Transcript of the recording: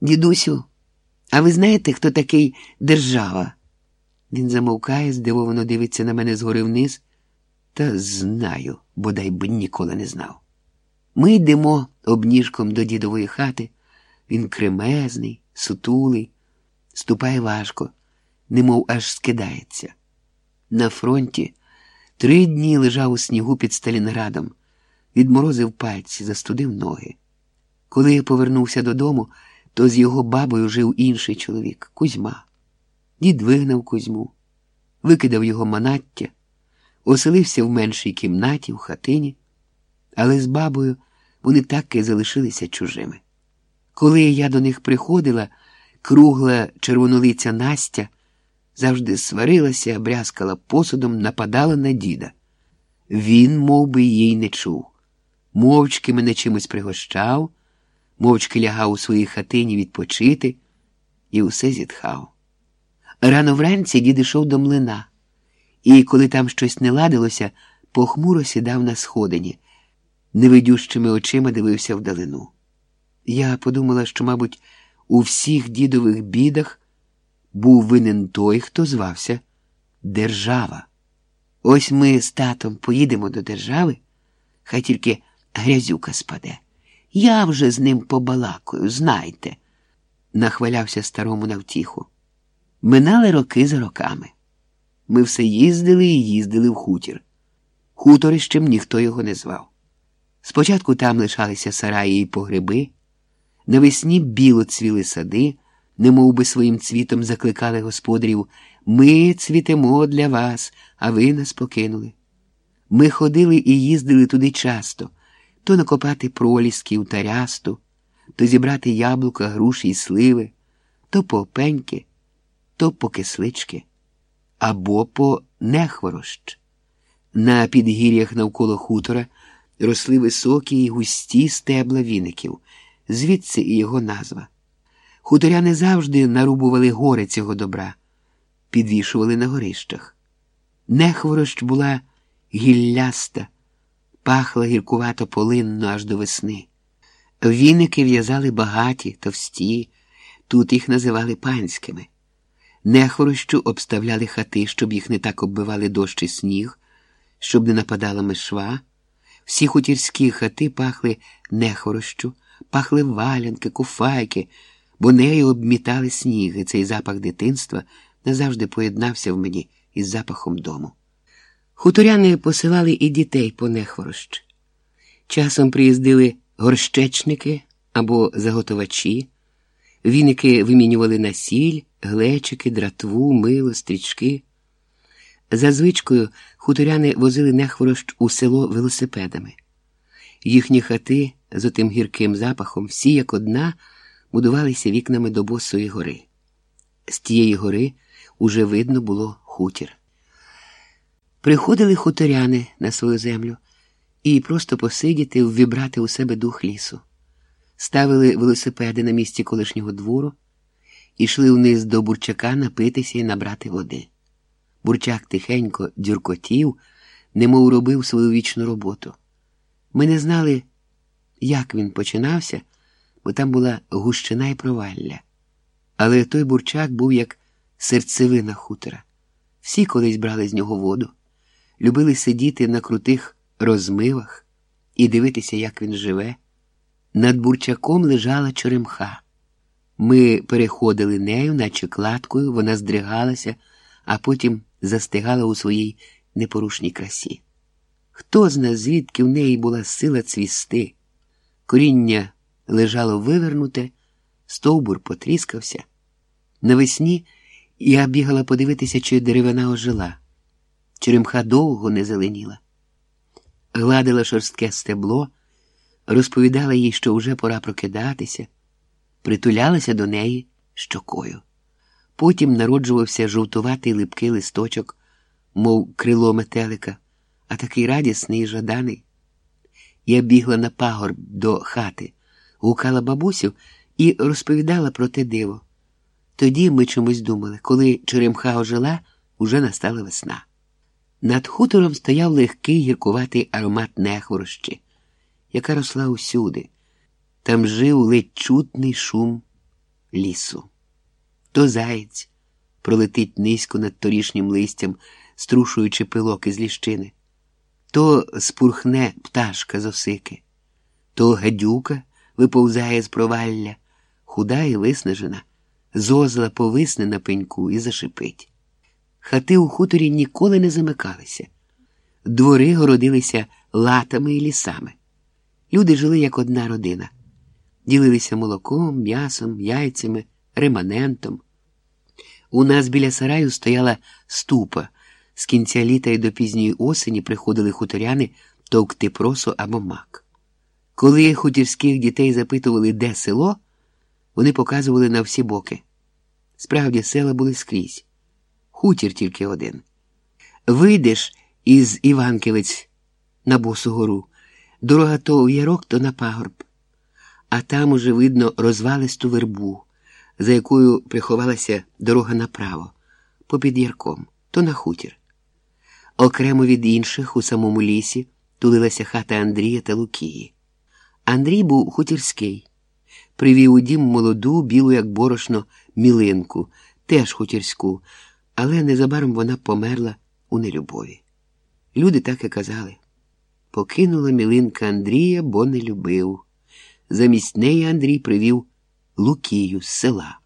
Дідусю, а ви знаєте, хто такий держава? Він замовкає, здивовано дивиться на мене згори вниз. Та знаю, бодай би ніколи не знав. Ми йдемо обніжком до дідової хати. Він кремезний, сутулий, ступає важко, немов аж скидається. На фронті три дні лежав у снігу під Сталінградом, відморозив пальці, застудив ноги. Коли я повернувся додому, то з його бабою жив інший чоловік Кузьма. Дід вигнав Кузьму, викидав його манаття, оселився в меншій кімнаті, в хатині, але з бабою вони так і залишилися чужими. Коли я до них приходила, кругла червонолиця Настя завжди сварилася, брязкала посудом, нападала на діда. Він, мов би, їй не чув. Мовчки мене чимось пригощав, мовчки лягав у своїй хатині відпочити і усе зітхав. Рано вранці дід ішов до млина, і, коли там щось не ладилося, похмуро сідав на сходині, невидющими очима дивився вдалину. Я подумала, що, мабуть, у всіх дідових бідах був винен той, хто звався Держава. Ось ми з татом поїдемо до держави, хай тільки грязюка спаде. Я вже з ним побалакаю, знайте, нахвалявся старому навтіху. Минали роки за роками. Ми все їздили і їздили в хутір. Хуторищем ніхто його не звав. Спочатку там лишалися сараї і погреби, навесні біло цвіли сади, немов би своїм цвітом закликали господарів Ми цвітемо для вас, а ви нас покинули. Ми ходили і їздили туди часто то накопати пролісків та рясту, то зібрати яблука, груші й сливи, то по пеньки, то по кислички, або по нехворощ. На підгір'ях навколо хутора росли високі й густі стебла віників, звідси і його назва. Хуторяни завжди нарубували гори цього добра, підвішували на горищах. Нехворощ була гілляста, пахла гіркувато полинно аж до весни. Віники в'язали багаті, товсті, тут їх називали панськими. Нехворощу обставляли хати, щоб їх не так оббивали дощ і сніг, щоб не нападала мишва. Всі хутірські хати пахли нехворощу, пахли валянки, куфайки, бо нею обмітали сніг, і цей запах дитинства назавжди поєднався в мені із запахом дому. Хуторяни посилали і дітей по нехворощ. Часом приїздили горщечники або заготовачі, віники вимінювали на сіль, глечики, дратву, мило, стрічки. За звичкою хуторяни возили нехворощ у село велосипедами. Їхні хати з отим гірким запахом всі, як одна, будувалися вікнами до босої гори. З тієї гори уже видно було хутір. Приходили хуторяни на свою землю і просто посидіти, ввібрати у себе дух лісу. Ставили велосипеди на місці колишнього двору, ішли вниз до бурчака напитися і набрати води. Бурчак тихенько дюркотів, немов робив свою вічну роботу. Ми не знали, як він починався, бо там була гущина і провалля. Але той бурчак був як серцевина хутора. Всі колись брали з нього воду, любили сидіти на крутих розмивах і дивитися, як він живе. Над бурчаком лежала черемха. Ми переходили нею, наче кладкою, вона здригалася, а потім застигала у своїй непорушній красі. Хто зна, звідки в неї була сила цвісти? Коріння лежало вивернуте, стовбур потріскався. Навесні я бігала подивитися, чи деревина ожила. Черемха довго не зеленіла. Гладила шорстке стебло, розповідала їй, що вже пора прокидатися, притулялася до неї щокою. Потім народжувався жовтуватий липкий листочок, мов крило метелика, а такий радісний і жаданий. Я бігла на пагорб до хати, гукала бабусю і розповідала про те диво. Тоді ми чомусь думали, коли черемха ожила, уже настала весна. Над хутором стояв легкий гіркуватий аромат нехворощі, яка росла усюди. Там жив ледь чутний шум лісу. То заєць пролетить низько над торішнім листям, струшуючи пилок із ліщини, то спурхне пташка з осики, то гадюка виповзає з провалля, худа і виснажена, зозла повисне на пеньку і зашипить. Хати у хуторі ніколи не замикалися, двори городилися латами і лісами. Люди жили як одна родина, ділилися молоком, м'ясом, яйцями, реманентом. У нас біля сараю стояла ступа. З кінця літа і до пізньої осені приходили хуторяни товкти просо або мак. Коли хутірських дітей запитували, де село, вони показували на всі боки. Справді, села були скрізь, хутір тільки один. Вийдеш із Іванківець на босу гору, дорога то у ярок, то на пагорб, а там уже видно розвалисту вербу, за якою приховалася дорога направо, попід ярком, то на хутір. Окремо від інших у самому лісі тулилася хата Андрія та Лукії. Андрій був хутірський, привів у дім молоду, білу, як борошно, мілинку, теж хутірську, але незабаром вона померла у нелюбові. Люди так і казали. Покинула мілинка Андрія, бо не любив. Замість неї Андрій привів Лукію з села.